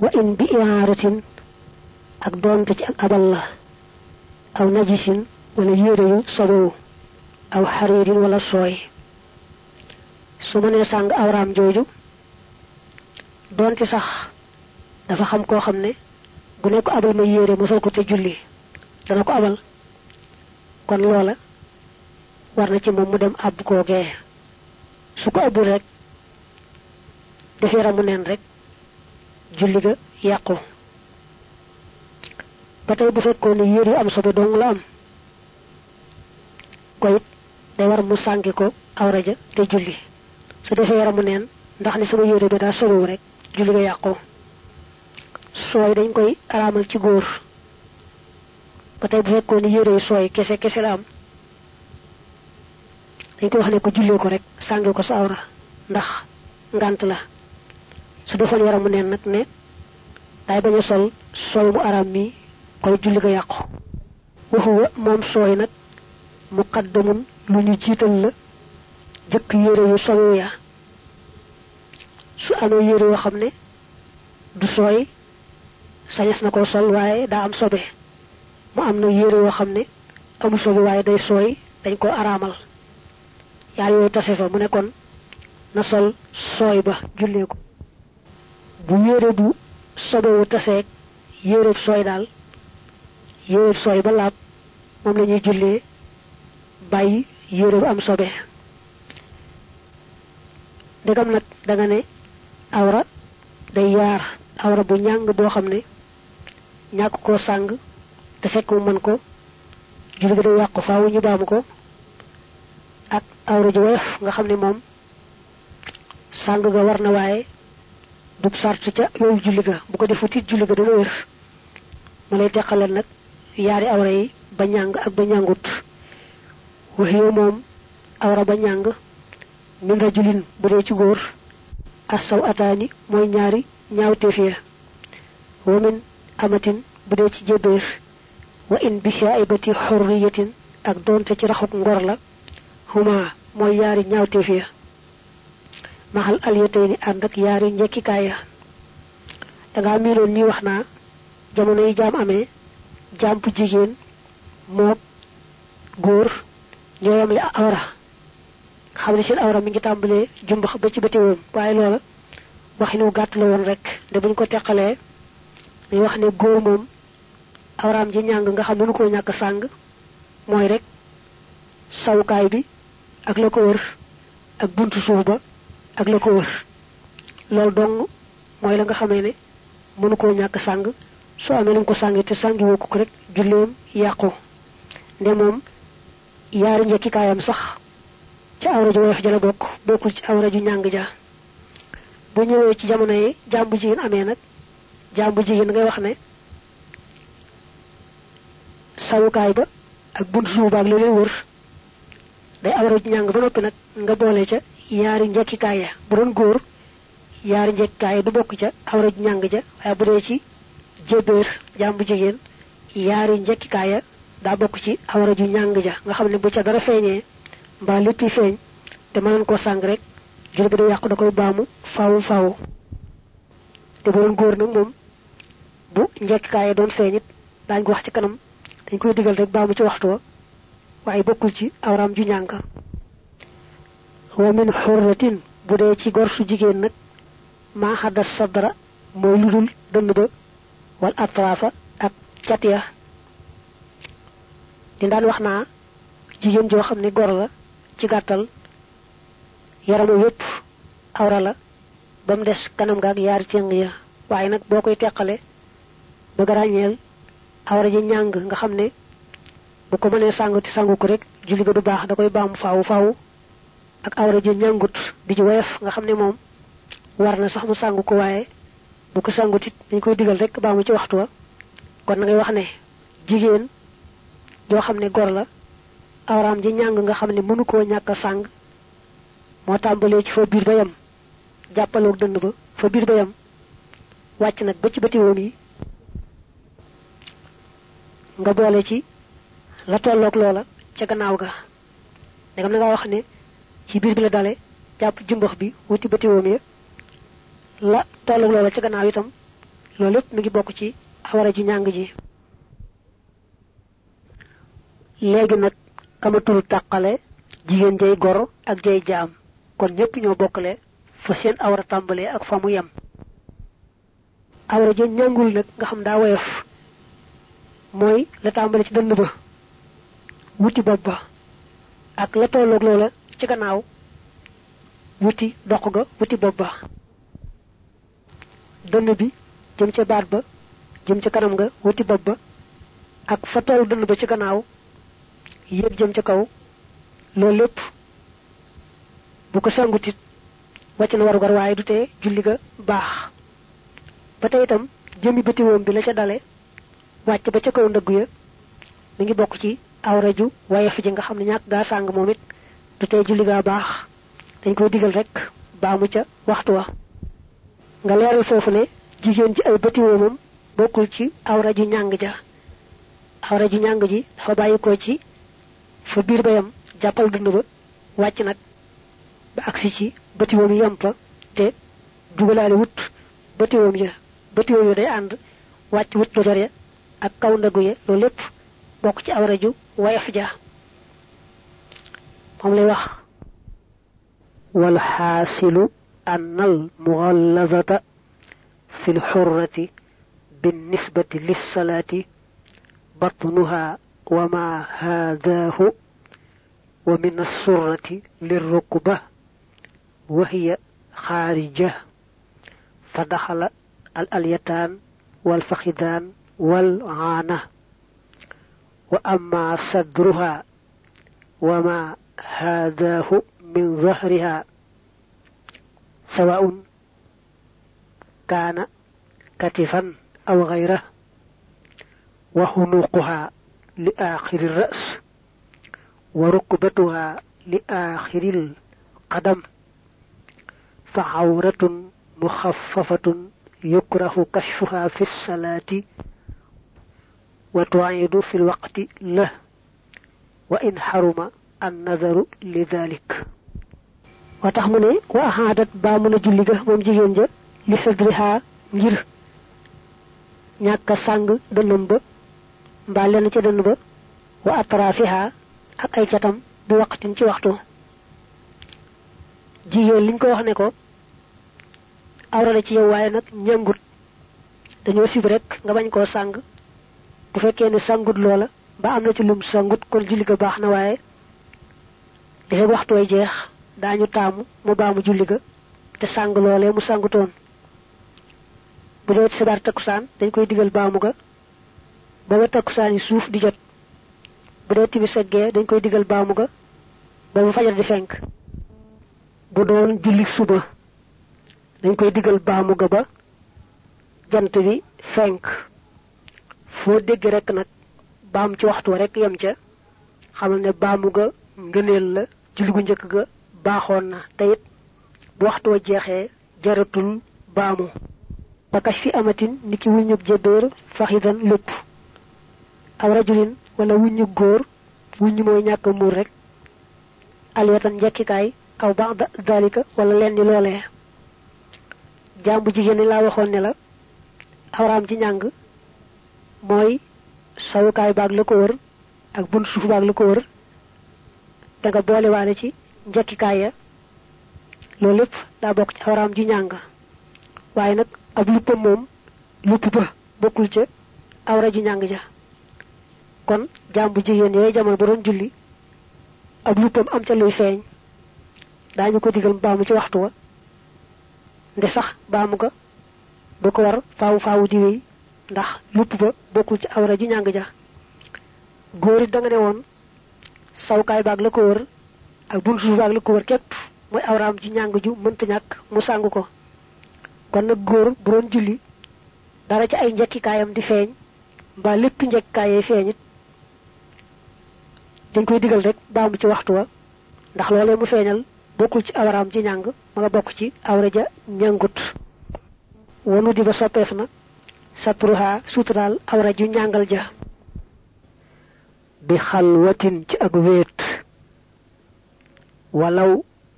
وإن بإعارة أكبر أبا الله أو نجس ولا يري أو حرير ولا صوي. سمني سانغ أورام جوجو. دونتي صح دفا خم كو خم ني بو نيكو أبل ما ييري ما سوكو تي جولي دا نكو أبل. كون لولا. وارنا تي موم مو سوكو ابو رك. دفي رامو نين رك. Julli ga yàqu ba tey bu fekkoon yére am sobe dong la am. Ko it day war mu sàngi ko awra ja te julli. Su defee yaramu neen ndax ni sama yére bi daa sobewu rek julli ga yàqu. Sooy dañ koy araamal ci góor. Ba tey bu fekkoon yére yu sooy kese kese la am. Dañ koy wax ne ko jullee ko rek sàngi ko sa awra ndax ngant la su defoon yaramu neen nag ne day bañ a sol sooy mu araam mi koy julli ga yàqu waxuwa moom sooy nag muqaddamun lu ñu jiital la jëkk yére yu sobewu ya su amee yére yoo xam ne du sooy sañes na ko sol waaye daa am sobe mu am na yére yoo xam ne amul sobe waaye day sooy dañ ko araamal yaar yooyu tase fa mu ne kon na sol sooy ba jullee ko bu yére bu sobewu taseeg yére sooy daal yére sooy ba laab moom la ñuy jullee bàyyi am sobe. Ndegam nag danga ne awra day yaar awra bu ñàng boo xam ne ñàkk koo sàng te fekk mu mën ko julli ga day yàqu faawu ñu baamu ko. Ak awra ju woyof nga xam ne moom sàng ga war na waaye dub sart ca yooyu julli ga. Bu ko defu tiit julli ga dana wér. Mu lay teqaleel nag yaari awra yi ba ñàng ak ba ñàngut. Wax yow moom awra ba ñàng min rajulin bu dee ci góor. Asaw ataani mooy ñaari ñaawteef ya. Wa amatin bu dee ci jébéer wa in bi shaibati ak doonte ci ngor la. Huma mooy yaari ñaawteef ya maxal alyatay ni ànd ak yaari njekkikaay ya dangaa miinoon nii wax naa jamono yi jaam amee jaam bu jigéen mook góor ñooyam li awra xam ne seen awra mi ngi tàmbalee jumbax ba ci bëti woom waaye loola waxi nu gàtt la rek. De buñ ko teqalee dañuy wax ne góor moom awraam ji ñàng nga xam ne nu ko ñàkk sàng mooy rek bi ak la ko wër ak buntu suuf ba ak la ko wër. Loolu dong mooy la nga xamee ne mënu koo ñàkk sàng. Soo amee lu ko sàngi te sàngi woo ko rek julleem yàqu. Nde moom yaari njekkikaayam sax ci awra ju woyof ja la bokk bokkul ci awra ju ñàng ja. Bu ñëwee ci jamono yi jàmbu jigéen amee nag jàmbu jigéen ngay wax ne sawukaay ba ak bunt suubaak ba ak la leen wër day awra ju ñàng ba noppi nag nga boole ca yaari njekkikaay ya. Bu doon góor yaari njekkikaay du bokk ca awra ñàng ja. Waaye bu dee ci jébéer jàmbu jigéen yaari njekkikaay ya daa bokk ci awra ju ñàng ja. Nga xam ne bu ca dara feeñee mbaa lépp feeñ te mënoon koo sàng rek jul bi da yàqu da koy baamu faawu faawu te bu doon góor nag moom bu njekkikaay doon feeñit daañ ko wax ci kanam dañ koy digal rek baamu ci waxtu wa waaye bokkul ci awraam ju ñàng wa min xurratin bu dee ci gor su jigéen nag maa xadda sadra mooy ludul dënn ba wal atrafa ak cat ya. Di daan wax naa jigéen joo xam ne gor la ci gàttal yaramu yépp awra la ba mu kanam ga ak yaari cëng ya. Waaye nag boo koy teqale bëgg ràññeel awra ji ñàng nga xam bu ko mënee sàng ti sàngu ko rek julli ga du baax da koy baamu faawu faawu ak awra ji ñàngut di ji woyof nga xam ne moom war na sax mu sàngu ko waaye bu ko sàngut it dañ koy digal rek baamu ci waxtu wa. Kon na ngay wax ne jigéen joo xam ne gor la awraam ji ñàng nga xam ne mënu koo ñàkk a sàng moo tàmbalee ci fa biir ba yam jàppaloog dënd ba fa biir ba yam wàcc nag ba ci bëti woom yi. Nga boole ci la tolloog loola ca gannaaw ga. Na nga wax ne ci biir bi la dale jàpp jumbax bi wuti bëti woom ya la tolloog loola ca gannaaw itam lépp mi ngi bokk ci awara ju ñàng ji. Léegi nag amatul tàqale jigéen jay gor ak jay jaam kon ñëpp ñoo bokkale fa seen awra tàmbalee ak fa mu yem. Awra ja ñàngul nga xam daa woyof mooy la tàmbale ci dënn ba wuti bopp ba ak la tolloog loola ci gannaaw wuti doq ga wuti bopp ba. Dënn bi jëm ca baat ba jëm ca kanam nga wuti bopp ba. Ak fa toll dënn ba ci gannaaw yéeg jëm ca kaw. Loolu lépp bu ko sangutit wàcc na warugar waaye du tee julli ga baax. Ba tey itam jëmi bëtiwoom bi la ca dale wàcc ba ca kaw ndëggu ya mi ngi bokk ci awra ju wayef ji nga xam ne ñàkk sàng du tey julli gaa baax dañ koy digal rek baamu ca waxtu wa. Nga leeral foofu ne jigéen ji ay bëtiwoomam bokkul ci awra ju ñàng ja. Awra ju ñàng ji dafa bàyyi ko ci fa biir ba yam jàppal dund ba wàcc nag ba agsi ci bëtiwoom yi yam te dugalaale wut bëtiwoom ya. Bëtiwoom ya day ànd wàcc wut dojor ya ak kaw ndagu ya loolu lépp bokk ci awra ju wayaf ja. Moom lay wax أن المغلظة في الحرة بالنسبة للصلاة بطنها وما هذاه ومن السرة للركبة وهي خارجة فدخل الأليتان والفخذان والعانة. وأما صدرها وما هذاه من ظهرها سواء كان كتفا أو غيره وحنوقها لآخر الرأس وركبتها لآخر القدم فعورة مخففة يكره كشفها في الصلاة وتعيد في الوقت له وإن حرم النظر لذلك julli ga moom jigéen ja li sadriha ngir ñàkk sàng dënnam ba mbaa lenn ca dënn ba wa atrafiha ak ay catam bi waqtin ci waxtu jigéen liñ ko wax ne ko awra la ci yow waaye nag ñangut dañoo sib rek nga bañ koo sàng bu fekkee ne sangut loola ba am na ci lum sangut kon julli ga baax na waaye dafay waxtu way jeex. Daañu taamu mu baamu julli ga te sàng loolee mu sàngutoon. Bu dee ci sabar takkusaan dañ koy digal baamu ga ba ba takkusaan yi suuf di jot. Bu dee timis ak gee dañ koy digal baamu ga ba ba fajar di fenk. Bu doon julli suba dañ koy digal baamu ga ba jant bi fenk. Foo dégg rek nag baam ci waxtu wa rek yem ca xamal ne baamu ga ngëneel la julli gu njëkk ga baaxoon na. Te it bu waxtu wa jeexee jaratul baamu. Bakash fi amatin ni ki wuññug jëbéer faxidan lépp. Aw rajulin wala wuññug góor wuññu mooy ñàkk muur rek. Alwatan njekkikaay aw ba'da dalika wala lenn loolee. Jàmbu jigéen laa waxoon ne la awraam ci njàng mooy sawukaay baag la ko wër ak bunt suuf baag la wër da nga boolewaale ci njekkikaay ya. Loolu lépp daa bokk ci awraam ji ñàng. Waaye nag ab luppam moom lupp ba bokkul ca awra ju ñàng ja. Kon jàmbu jigéen yooyu jamono ba doon julli ab luppam am ca luy feeñ. Daañu ko digal baamu ci waxtu wa. Nde sax baamu ga du ko war faawu faawu di wéy ndax lupp ba bokkul ci awra ju ñàng ja. Góor it da nga ne woon sawkaay baag la ko wër ak buntu suuf baag la ko wër képp mooy awraam ju ñàng ju mënta ñàkk mu sàng ko. Kon nag góor bu doon julli dara ci ay njekkikaayam di feeñ mbaa lépp njekkikaayee feeñ it dañ koy digal rek baamu ci waxtu wa ndax loolee mu feeñal bokkul ci awraam ci ñàng ma nga bokk ci awra ja ñàngut. Di ba soppeef na satruha suturaal awra ju ja bi xalwatin ci ak wéet walaw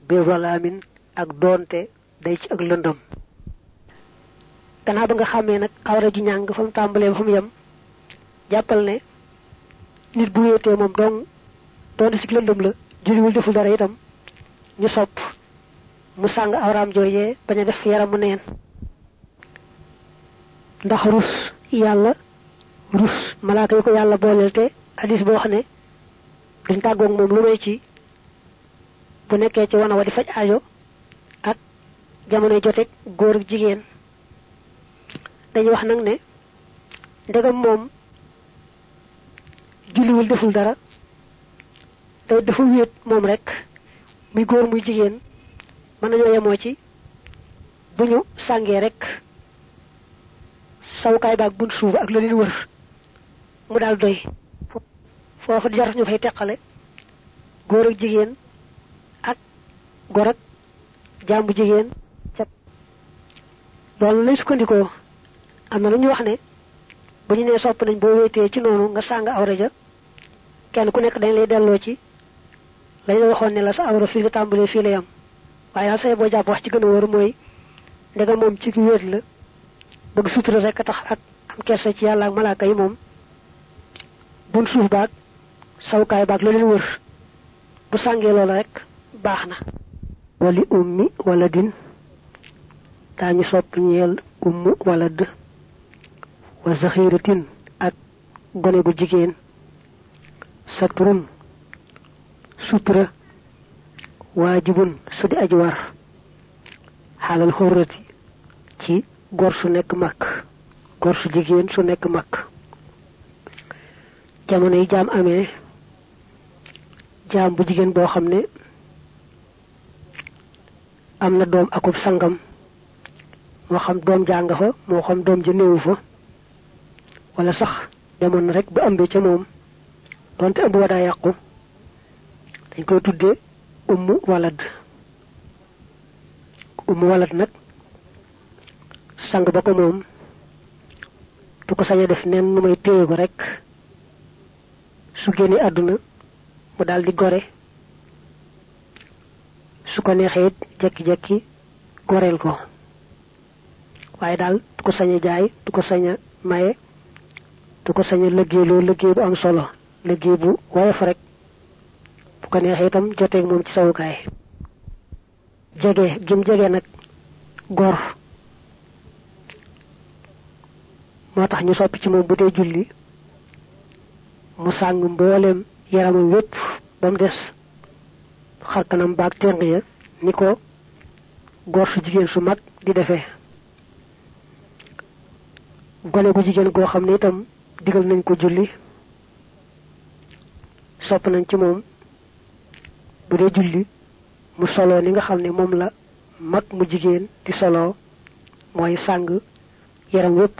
bi zalaamin ak doonte day ci ak lëndëm gannaaw ba nga xàmmee nag awra ji ñàng fa mu tàmbalee ba fa mu yem jàppal ne nit bu wéetee moom dong doon ci lëndëm la julliwul deful dara itam ñu sopp mu sàng awraam jooyee bañ a def yaramu neen ndax rus yàlla rus malaaka yi ko yàlla booleel te hadis boo xam ne duñ tàggoog moom lu ci bu nekkee ci wana wa di faj aajo ak jamono jotek góor ak jigéen. Dañuy wax nag ne ndegam moom julliwul deful dara te dafa wéet moom rek muy góor muy jigéen mën nañoo yemoo ci bu ñu sàngee rek sawukaay baag bunt suuf ak wër mu daal doy foofu di jar ñu fay teqale góor ak jigéen ak gor ak jàmbu jigéen ca loolu lay sukkandikoo am na lu ñu wax ne bu ñu nee sopp nañ boo wéetee ci noonu nga sàng awra ja kenn ku nekk dañ lay delloo ci lañ la waxoon ne la sa awra fii la tàmbalee fii la yam waaye daal say boo jàpp wax ci gën a mooy ndega moom ci wéet la bëgg sutura rek tax ak am kersa ci yàlla ak malaaka yi moom bun suuf sawukaay baag la leen wër. Bu sàngee loola rek baax na. Wali ummi wala din? Daañu sopp ñeel ummu wala dë. Wa zaxiratin ak gone gu jigéen. Saturun sutura waajibun su di aji war. Xaalal xorrati ci gor su nekk mag gor su jigéen su nekk mag. Jamono yi jaam amee jaam bu jigéen boo xam ne am na doom akub sangam moo xam doom jàng fa moo xam doom ja néewu fa wala sax demoon rek ba ëmbee ca moom donte ëmb wa daa yàqu dañ koy tudde ummu walad. Ummu walad nag sang ba ko moom du ko sañ a def nen nu may rek su àdduna mu daal di gore. Su ko it jekki-jekki goreel ko. Waaye daal du ko sañ jaay du ko sañ ko liggéey bu am solo liggéey bu woyof rek. Bu ko neexee itam joteeg moom ci sawukaay. Jege gim jege nag gor. Moo tax ñu soppi ci moom bu dee julli mu sàng mboolem yaramam wépp ba mu des xarkanam baag teng ya ni ko gor su jigéen su mag di defee gone gu jigéen goo xam ne itam digal nañ ko julli sopp nañ ci moom bu dee julli mu solo ni nga xam ne la mag mu jigéen di solo mooy sàng yaram wépp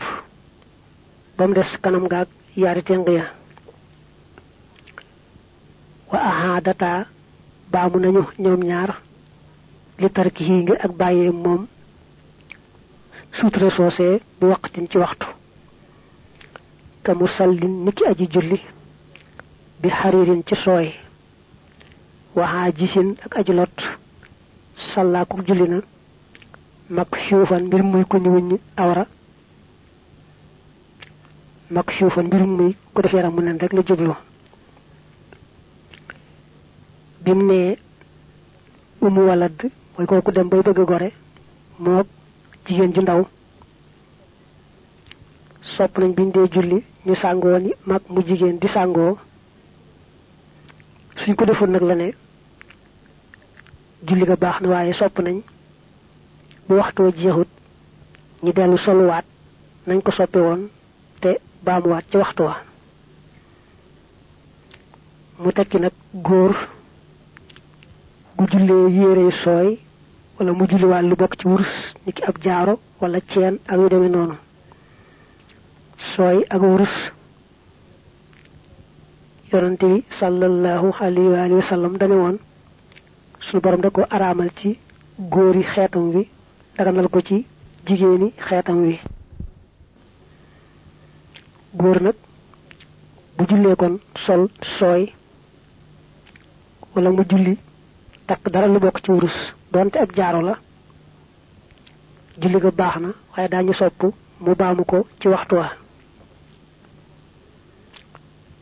ba mu des kanam gaag yaari teng ya wa ahaadata baamu nañu ñoom ñaar li tarki yi ngir ak bàyyee moom suutre soosee bu waqtin ci waxtu. Ka mu sallin niki aji julli bi xariirin ci sooy. Waxaa jisin ak aji lot. Sàllaakuk julli na mag xuufan mbir muy ku ni wuññ awra. Mag xuufan mbir muy ko def yaram mu nen rek la jublu. Bim ne umu walad mooy kooku dem bay bëgg gore moog jigéen ju ndaw. Sopp nañ biñ dee julli ñu sàngoo ni mag mu jigéen di sàngoo. Suñ ko deful nag la ne julli ga baax na waaye sopp nañ. Bu waxtoo jeexut ñi dellu soluwaat nañ ko soppe woon te baamuwaat ci waxtu wa. Mu tekki nag góor gu jullee yére sooy wala mu julliwaat lu bokk ci wurus ni ki ab jaaro wala ceen ak yu demee noonu. Ak wurus. Yonante bi sallallahu alayhi wa sallam dane woon suñu borom da ko araamal ci góori xeetam wi daganal ko ci jigéeni xeetam wi. Góor nag bu jullee kon sol sooy wala mu julli takk dara lu bokk ci wurus. Donte ab jaaro la julli ga baax na waaye daañu sopp mu baamu ko ci waxtu wa.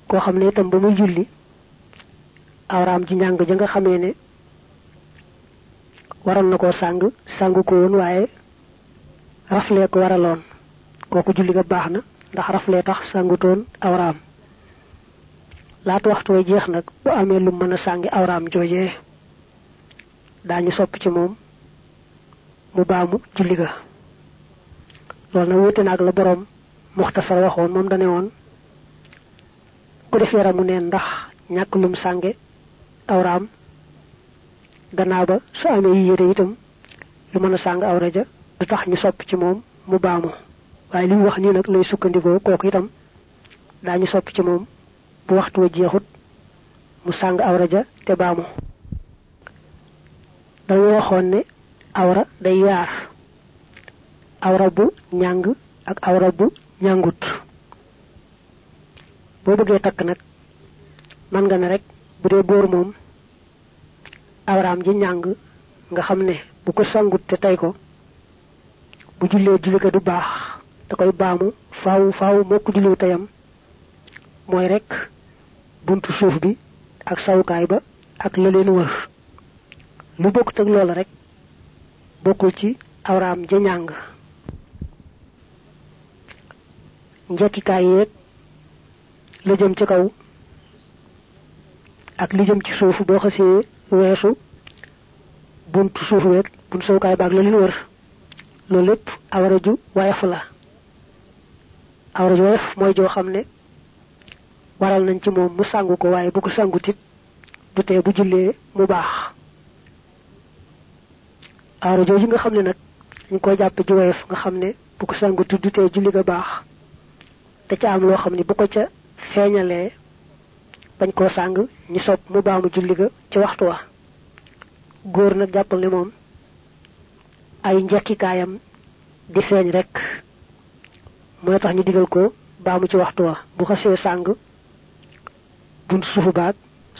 Koo xam ne itam ba muy julli awraam ji njàng ja nga xamee ne waral na koo sàng sàng ko woon waaye raflee ko waraloon. Kooku julli ga baax na ndax raflee tax sàngutoon awraam. Laata waxtu way jeex nag bu amee lu mën a sàngi awraam daañu sopp ci moom mu baamu julli ga. Loolu nag wuute naag la borom muxtasar waxoon moom dane woon ku def yaramu neen ndax ñàkk lum sànge awraam gannaaw ba su amee yi yére itam lu mën a sàng awra ja du tax ñu sopp ci moom mu baamu. Waaye li wax nii nag lay sukkandikoo kooku itam daañu sopp ci moom bu waxtu wa jeexut mu sàng awra ja te baamu dañu waxoon ne awra day yaar. Awra bu ñàng ak awra bu ñàngut. Boo bëggee takk nag man nga ne rek bu dee góor moom awraam ji ñàng nga xam bu ko sangut te tey ko bu jullee julli ga du baax. Da koy baamu faaw faaw moo ko julliw teyam rek buntu suuf bi ak sawukaay ba ak la wër lu bokkut ak loola rek bokkul ci awraam ja ñàng njekkikaay yeeg la jëm ci kaw ak li jëm ci suuf boo xasee weesu buntu suuf weeg buntu sawukaay baag la leen wër. Loolu lépp awra ju wayaf la. Ju mooy joo xam ne waral nañ ci moom mu sàngu ko waaye bu ko sàngutit du tee bu jullee mu baax awra jooju nga xam ne nag dañ koy jàppe ju wayaf nga xam ne bu ko sàngutit du tee julli ga baax te ca am loo xam ne bu ko ca feeñalee bañ koo sàng ñu sopp mu baamu julli ga ci waxtu wa. Góor nag jàppal ne moom ay njekkikaayam di feeñ rek mooy tax ñu digal ko baamu ci waxtu wa. Bu xasee sàng bunt suufu baag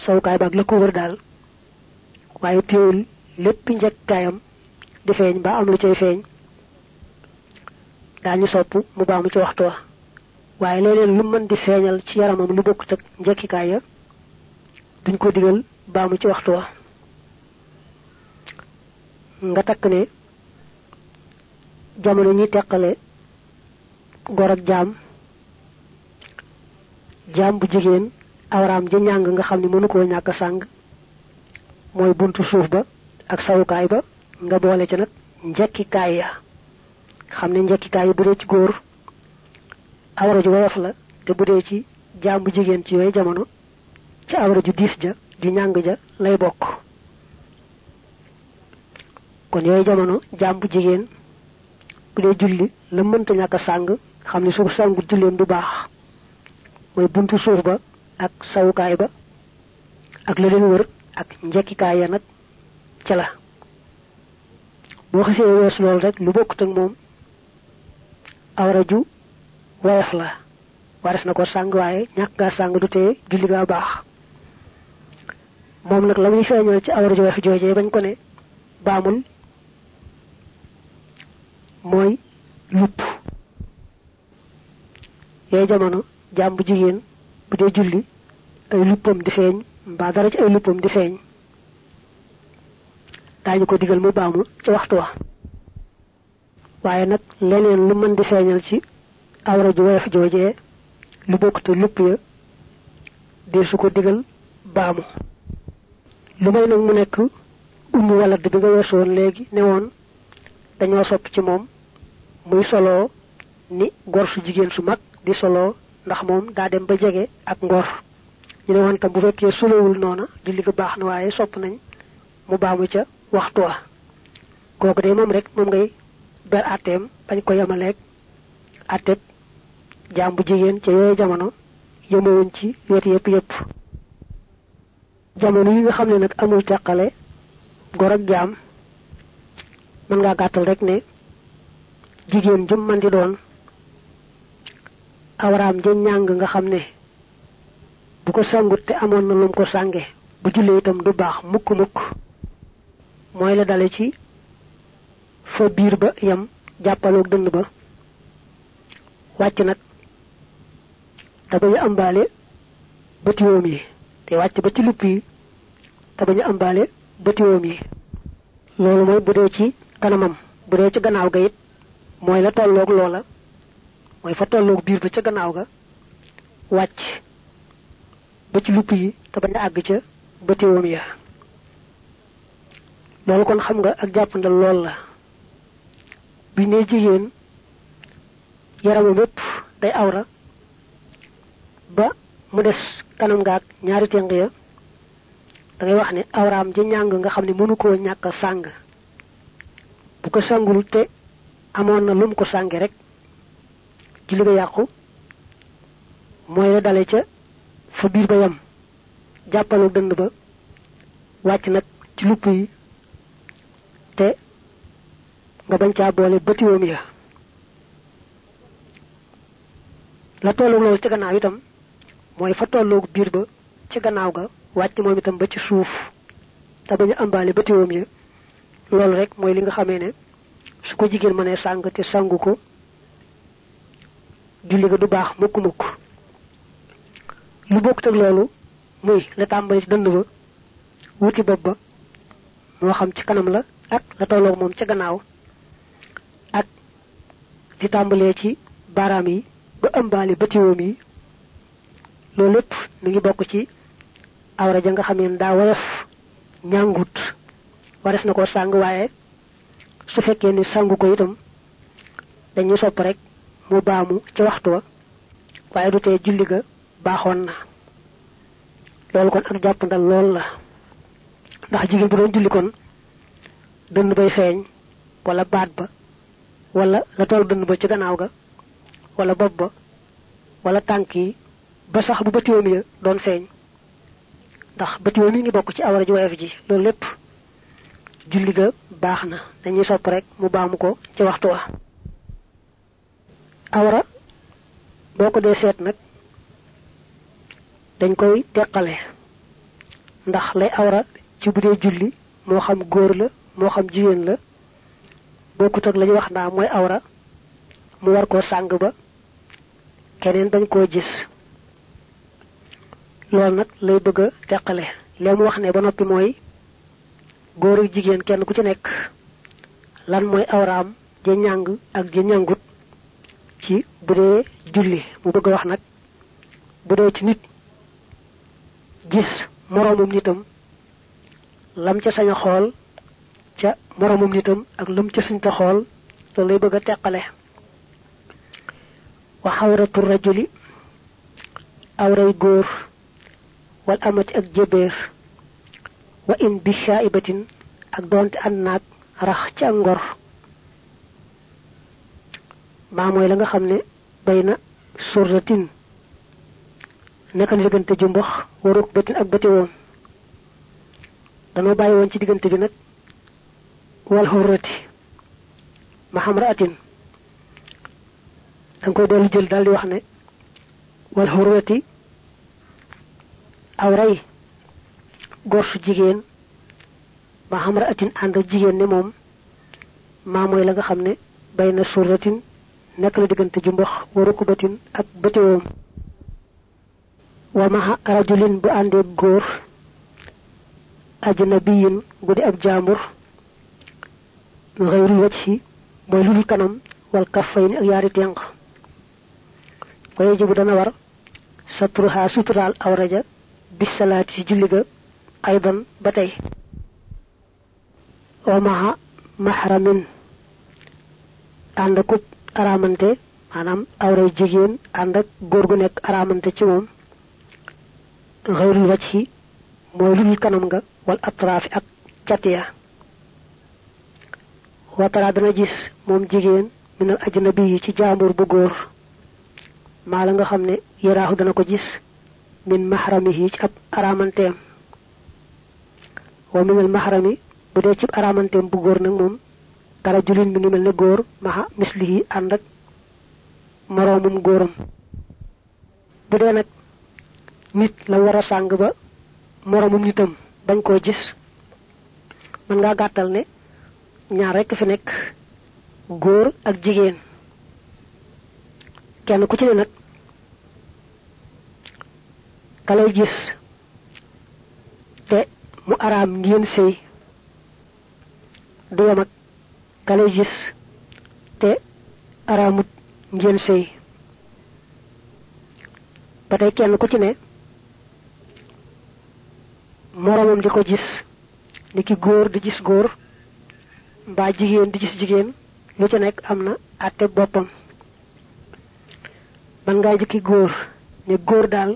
sawukaay baag la ko wër daal waaye teewul lépp di feeñ ba am lu cay feeñ. Daañu sopp mu baamu ci waxtu wa. Waaye leneen lu mën di feeñal ci yaramam lu bokkut ak njekkikaay ya duñ ko digal baamu ci waxtu wa. Nga takk ne jamono ñi teqale gor ak jaam jaam bu jigéen awraam ja ñàng nga xam mënu koo ñàkk sàng mooy buntu suuf ba ak sawukaay ba nga boole ca nag njekkikaay ya. Xam ne njekkikaay yi bu dee ci góor awra ju woyof la te bu dee ci jaam bu jigéen ci yooyu jamono ci awra ju diis ja ju ñàng ja lay bokk. Kon yooyu jamono jaam jigéen bu dee julli la mënta ñàkk a sàng xam ne su ko sàngut julleem du baax. Mooy buntu suuf ba ak sawukaay ba ak la leen wër ak njekkikaay ya nag ca la boo xasee weesu loolu rek lu bokkut ak moom. Awra ju woyof la. Wares na ko sàng waaye ñàkk gaa sàng du tee julli gaa baax. Moom nag la muy feeñal ci awra ju woyof bañ ko ne baamul mooy lupp. Yooyu jamono jaam bu bu dee julli ay luppam di feeñ mbaa dara ci ay luppam di feeñ daañu ko digal mu baamu ci waxtu wa. Waaye nag leneen lu mën di feeñal ci awra ju woyof joojee lu bokk te lupp ya dee su ko digal baamu. Lu may nag mu nekk ummi wala bi nga weesoon léegi ne woon dañoo sopp ci moom muy soloo ni gor su jigéen su mag di soloo ndax moom daa dem ba jege ak ngor. Ñu ne woon tam bu fekkee solowul noona julli ga baax na waaye sopp nañ mu baamu ca waxtu wa kooku de moom rek moom ngay ber àtteem bañ ko yemaleeg àtteeb jaam bu jigéen ca yooyu jamono yemewuñ ci wet yëpp yëpp jamono yi nga xam ne nag amul teqale gor ak jaam mën ngaa gàttal rek ne. Jigéen jum man di doon awraam ja ñàng nga xam ne. Bu ko sangut te amoon na lum ko sànge bu jullee itam du baax mukk mukk mooy la dale ci fa biir ba yam jàppaloog dënd ba. wàcc nag te bañ a ambaale bëtiwoom yi. te wàcc ba ci lupp yi te bañ ambaale bëtiwoom yi. loolu mooy bu dee ci kanamam. bu dee ci gannaaw ga it mooy la tolloog loola. mooy fa tolloog biir ba ca gannaaw ga wàcc ba ci lupp yi te bañ a àgg ca ya loolu kon xam nga ak jàppandal lool la. Bi ne jigéen yaramu day awra ba mu des kanam ngaak ñaari teng ya. Da ngay wax ne awraam ja ñàng nga xam ne mënu koo ñàkk sàng. Bu ko sàngul te amoon na lum ko sànge rek ci li nga yàqu mooy la dale ca fa biir ba yam. Ba wàcc nag ci lupp yi te nga bañ caa boole bëtiwoom ya. La tollu loolu ci gannaaw itam mooy fa tolloog biir ba ci gannaaw ga wàcc moom itam ba ci suuf te bañ a ambaale bëtiwoom ya. Loolu rek mooy li nga xamee ne su ko jigéen mënee sàng te sangu ko julli ga du baax mukk mukk lu bokk teg loolu muy la tàmbali ci dënd ba wuti bopp ba moo xam ci kanam la ak la tolloog moom ca gannaaw ak di tàmbalee ci baaraam yi ba ëmbaale bëtiwoom yi. Loolu lépp mi ngi bokk ci awra ja nga xam ne daa woyof ñàngut wares na ko sàng waaye su fekkee ni sàngu ko itam dañu sopp rek mu baamu ca waxtu wa waaye du julli ga baaxoon na. Loolu kon ak lool la. Ndax jigéen bu doon julli kon dënn bay feeñ wala baat ba wala la toll dënn ba ci gannaaw ga wala bopp ba wala tànk yi ba sax bu bëtiwoom ya doon feeñ. Ndax bëtiwoom yi ngi bokk ci awara ji woyof ji loolu lépp julli ga baax na. Dañuy sopp rek mu baamu ko ci waxtu wa. Awra boo ko dee seet nag dañ koy teqale. Ndax lay awra ci bu dee julli moo xam góor la moo xam jigéen la bokkut ak la wax naa mooy awra mu war koo sàng ba keneen bañ koo gis. Loolu nag lay bëgg a teqale. Wax ne ba noppi mooy góor ak jigéen kenn ku ci nekk lan mooy awraam ja ñàng ak ja ñàngut ci bu julli. Mu bëgg wax nag bu ci nit gis moroomum nitam lam ca sañ a xool ca moroomum nitam ak lam ca sañ ta xool loolu lay bëgg teqale. Wa xawratu rajuli awray wal amati ak jébéer wa in bi shaibatin ak doonte ànd naag rax ci ngor. Maa mooy la nga xam ne bay na surratin naka ni diggante jumbox waruk bëtin ak ci bi nag ma xam raatin danga koy dellu jël daal di wax ne wal xurrati aw rey góor su jigéen ma xam raatin ànd jigéen ne moom maa mooy la nga xam ne bay na surratin nekk la diggante ak bëti woom. Wa maha bu àndee góor ajnabiyin bu di ab jibu dana war satruha suturaal awraja bis salaati ci julli ga aydan ba tey wa maha mahramin ànd akub aramante maanaam awray jigéen ànd ak góor gu nekk aramante ci moom xëyrul wajhi mooy lulul kanam nga wal atraafi ak catiya watara dana gis moom jigéen minal ajnabi yi ci jaambur bu góor. Maa la nga xam ne dana ko gis min mahramihi ci ab aramanteem wa minal mahrami bu dee ci aramanteem bu góor nag moom dara julin mi ngi mel ne góor maxa mislihi ànd ak moroomum góoram. Bu dee nag nit la war a sàng ba moroomum nitam bañ koo gis mën ngaa gàttal ne ñaar rekk fi nekk góor ak jigéen. Kenn ku ci ne nag kalay gis te mu araam ngeen sëy. Du yam ak kalay gis te araamut ngeen sëy. Ba tey kenn ku ci ne moromam di ko gis ni ki góor di gis mbaa jigéen di gis jigéen lu ci nekk am na àtte boppam. Man ngaa jëkki góor ne góor daal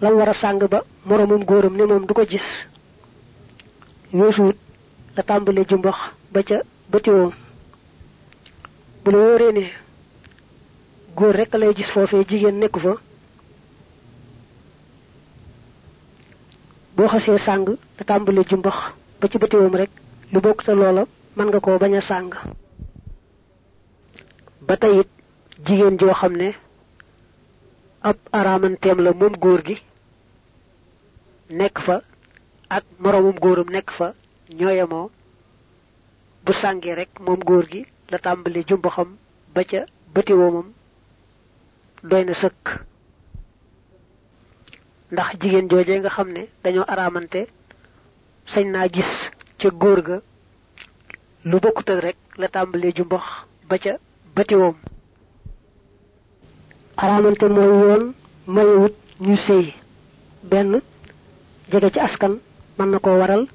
lam war a sàng ba moromum góoram ne moom du ko gis. Weesuut la tàmbalee jumbax ba ca bëtiwoom bu la ne góor rek lay gis foofee jigéen nekku fa boo xasee la tàmbalee jumbax ba ci bëtiwoom rek lu bokk te loola mën nga koo bañ a sàng. Ba tey it jigéen joo xam ne ab araamanteem la moom góor gi nekk fa ak moroomum góoram nekk fa ñooyamoo bu sàngee rek moom góor gi la tàmbali jumbaxam ba ca bëti woomam doy na sëkk. Ndax jigéen jooje nga xam ne dañoo araamante sañ naa gis ca góor ga lu bokkut ak rek la tàmbalee jumbax ba ca bëti woom. Araamante mooy yoon mayewut ñu sëy benn jege ci askan mën na koo waral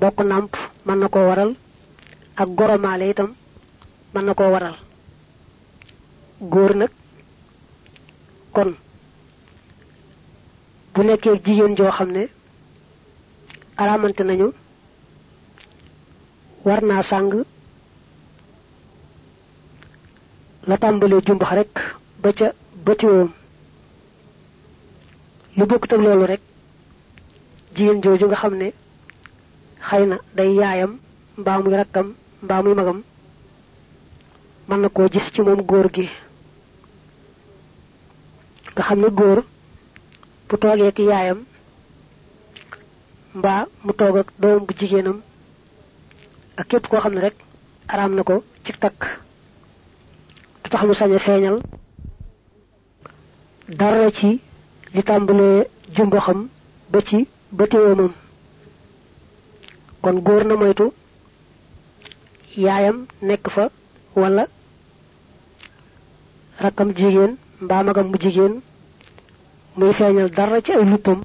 bokk nàmp mën na koo waral ak goromaale itam mën na koo waral. Góor nag kon bu nekkee jigéen joo xam ne araamante nañu war naa sàng la tàmbalee jumbax rek ba ca bëtiwoom lu bokkut ak loolu rek jigéen jooju nga xam ne xëy na day yaayam mbaa muy rakkam mbaa muy magam mën na koo gis ci moom góor gi nga xam ne góor bu toogee ak yaayam mbaa mu toog ak doom bu jigéenam ak képp koo xam ne rek araam na ko ci takk. Du tax mu sañ a feeñal dara ci li tàmbalee jumboxam ba ci kon góor na moytu yaayam nekk fa wala rakkam jigéen mbaa magam mu jigéen muy feeñal dara ci ay luppam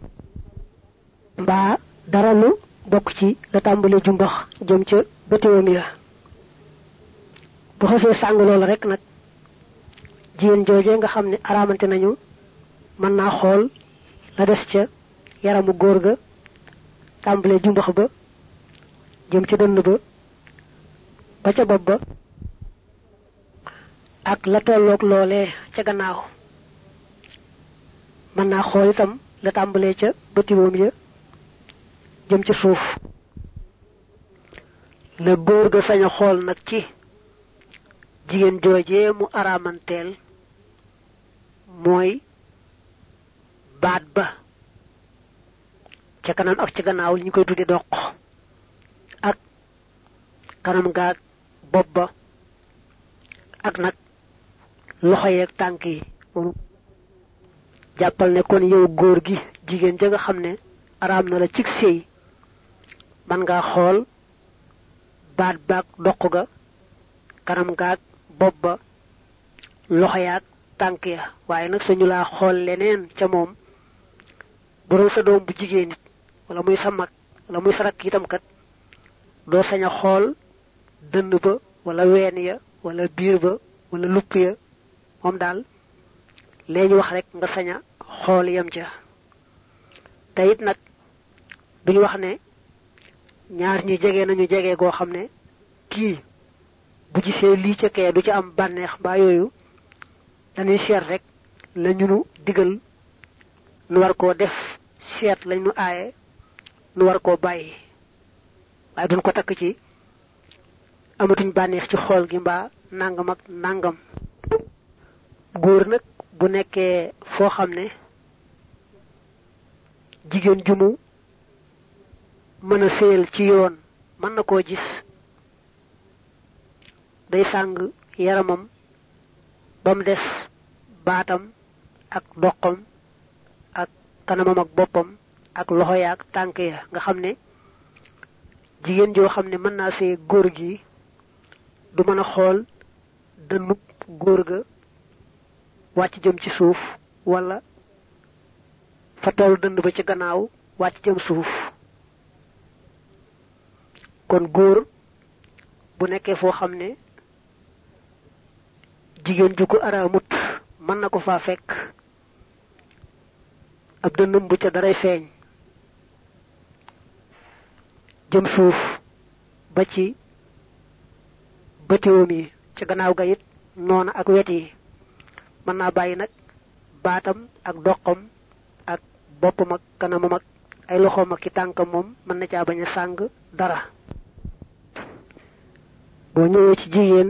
mbaa dara lu bokk ci la tàmbalee jumbax jëm ca bëtiwoom ya bu xasee sàng loola rek nag jigéen jooje nga xam ne araamante nañu mën naa xool la des ca yaramu góor ga tàmbalee jumbax ba jëm ca dënn ba ba ca bopp ba ak la tolloog loolee ca gannaaw mën naa xool itam la tàmbalee ca bëtiwoom ya jëm ca suuf. La góor ga sañ a xool nag ci jigéen joojee mu araamanteel mooy baat ba ca kanam ak ca gannaaw li ñu koy ak kanam gaag bopp ba ak nag loxo yeeg tànk yi. Jàppal ne kon yow góor gi jigéen ja nga xam ne na la cig séy man ngaa xool baat baag doq ga kanam gaag bopp ba loxo yaag tànk ya. Waaye nag sañu laa xool leneen ca moom doon sa doom bu jigéen it wala muy sa mag wala muy sa rakk itam kat doo sañ a xool dënn ba wala ween ya wala biir ba wala lupp ya. Moom daal lee ñu wax rek nga sañ a xool yam ca. Te it nag wax ne ñaar ñi jege nañu jege goo xam ne kii bu gisee lii ca kee du ci am bànneex mbaa yooyu dañuy seet rek la ñu nu digal nu war koo def seet lañ nu aaye nu war koo bàyyi waaye duñ ko takk ci amatuñ bànneex ci xool gi nangam ak nangam. Bu nekkee foo xam mën a séyal ci yoon. Mën na koo gis. Day sàng yaramam bam des baatam ak doqam ak kanamam ak boppam ak loxo ya ak tànk ya. Nga xam ne jigéen joo xam ne mën naa see gi du mën a xool góor ga wàcc jëm ci suuf wala fa toll dënd ba ci gannaaw wàcc jëm suuf kon góor bu nekkee foo xam ne jigéen ju ko araamut mën na ko faa fekk. Ab dënnam bu ca daray feeñ. Jëm suuf ba ci bëtiwoom yi ca gannaaw ga it noona ak wet yi. Mën naa bàyyi nag ak doqam ak boppam ak kanamam ak ay loxoom ak ki tànkam moom na caa bañ a dara boo ñëwee ci jigéen